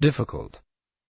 difficult.